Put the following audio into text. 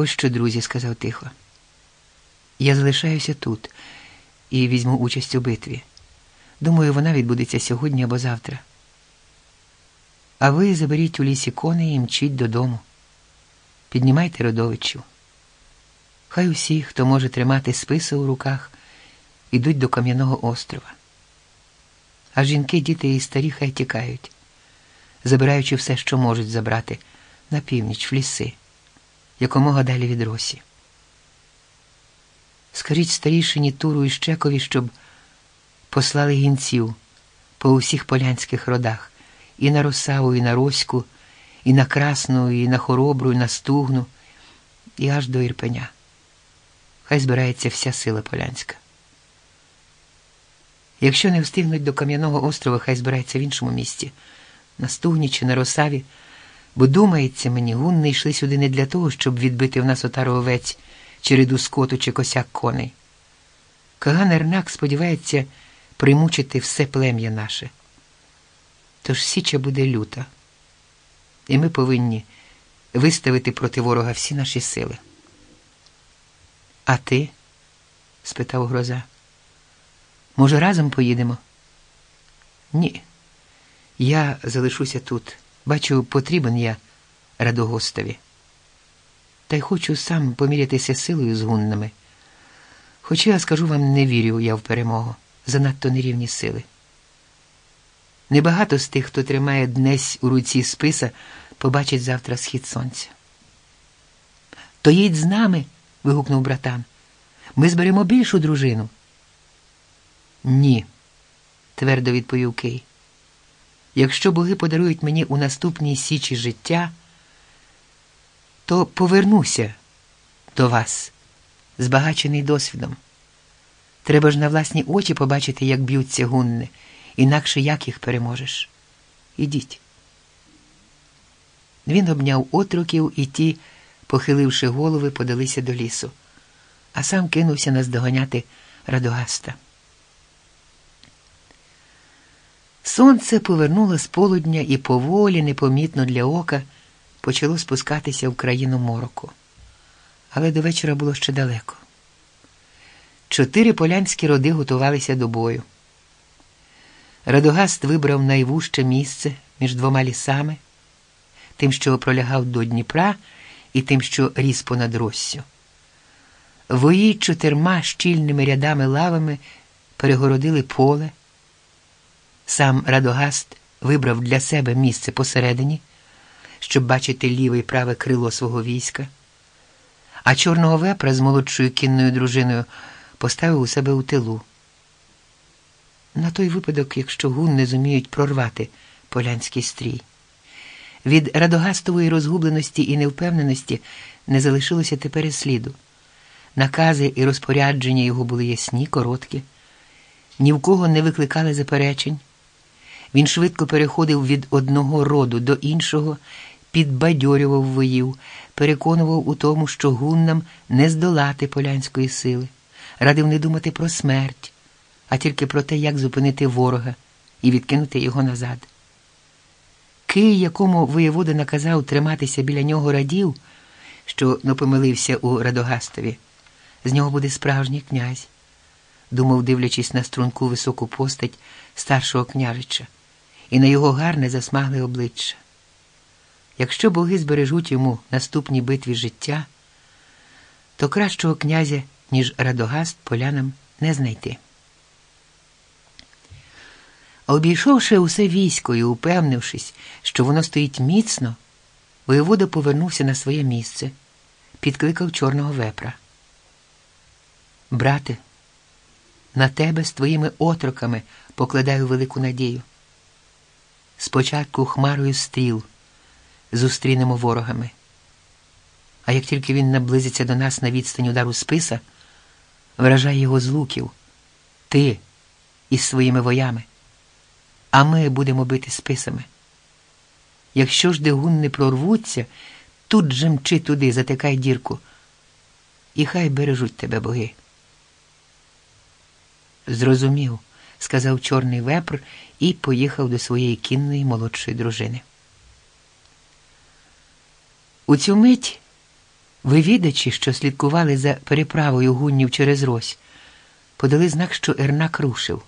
Ось що, друзі, сказав тихо. Я залишаюся тут і візьму участь у битві. Думаю, вона відбудеться сьогодні або завтра. А ви заберіть у лісі коней і мчіть додому. Піднімайте родовичів. Хай усі, хто може тримати списи у руках, ідуть до Кам'яного острова. А жінки, діти і старі хай тікають, забираючи все, що можуть забрати, на північ, в ліси, якомога далі від росі. Скажіть старішині Туру і Щекові, щоб послали гінців по усіх полянських родах і на Росаву, і на Роську, і на Красну, і на Хоробру, і на Стугну, і аж до Ірпеня. Хай збирається вся сила полянська. Якщо не встигнуть до Кам'яного острова, хай збирається в іншому місті, на Стугні чи на Росаві, бо думається мені, гунни йшли сюди не для того, щоб відбити в нас отару овець, чи ряду скоту, чи косяк коней. Каган Ернак сподівається примучити все плем'я наше. Тож Січа буде люта, і ми повинні виставити проти ворога всі наші сили. А ти? спитав гроза. Може, разом поїдемо? Ні. Я залишуся тут. Бачу, потрібен я Радогостові. Та й хочу сам помірятися силою з гуннами. Хоча я скажу вам, не вірю я в перемогу, занадто нерівні сили. Небагато з тих, хто тримає днесь у руці списа, побачить завтра схід сонця. То їдь з нами. вигукнув братан. Ми зберемо більшу дружину. Ні, твердо відповів Кий. Якщо боги подарують мені у наступній січі життя, то повернуся до вас, збагачений досвідом. Треба ж на власні очі побачити, як б'ються гунни, інакше як їх переможеш. Ідіть. Він обняв отроків і ті, похиливши голови, подалися до лісу, а сам кинувся наздоганяти Радогаста. Сонце повернуло з полудня і поволі, непомітно для ока, почало спускатися в країну мороку. Але до вечора було ще далеко. Чотири полянські роди готувалися до бою. Радогаст вибрав найвужче місце між двома лісами, тим, що пролягав до Дніпра, і тим, що ріс понад Россю. Вої чотирма щільними рядами лавами перегородили поле. Сам Радогаст вибрав для себе місце посередині, щоб бачити ліве і праве крило свого війська, а чорного вепра з молодшою кінною дружиною поставив у себе у тилу. На той випадок, якщо гун не зуміють прорвати полянський стрій. Від радогастової розгубленості і невпевненості не залишилося тепер і сліду. Накази і розпорядження його були ясні, короткі, ні в кого не викликали заперечень. Він швидко переходив від одного роду до іншого, підбадьорював воїв, переконував у тому, що гуннам не здолати полянської сили, радив не думати про смерть, а тільки про те, як зупинити ворога і відкинути його назад. Кий, якому воєвода наказав триматися біля нього радів, що не помилився у Радогастові, з нього буде справжній князь, думав, дивлячись на струнку високу постать старшого княжича і на його гарне засмагле обличчя. Якщо боги збережуть йому наступній битві життя, то кращого князя, ніж Радогаст, полянам не знайти. Обійшовши усе військо і упевнившись, що воно стоїть міцно, воєвода повернувся на своє місце, підкликав чорного вепра. Брате, на тебе з твоїми отроками покладаю велику надію. Спочатку хмарою стріл зустрінемо ворогами. А як тільки він наблизиться до нас на відстань удару списа, вражай його з луків, ти із своїми воями, а ми будемо бити списами. Якщо ж дегун не прорвуться, тут же мчи туди, затикай дірку, і хай бережуть тебе боги. Зрозумів сказав чорний вепр і поїхав до своєї кінної молодшої дружини. У цю мить Вивідачі, що слідкували за переправою гуннів через Рось, подали знак, що Ернак рушив.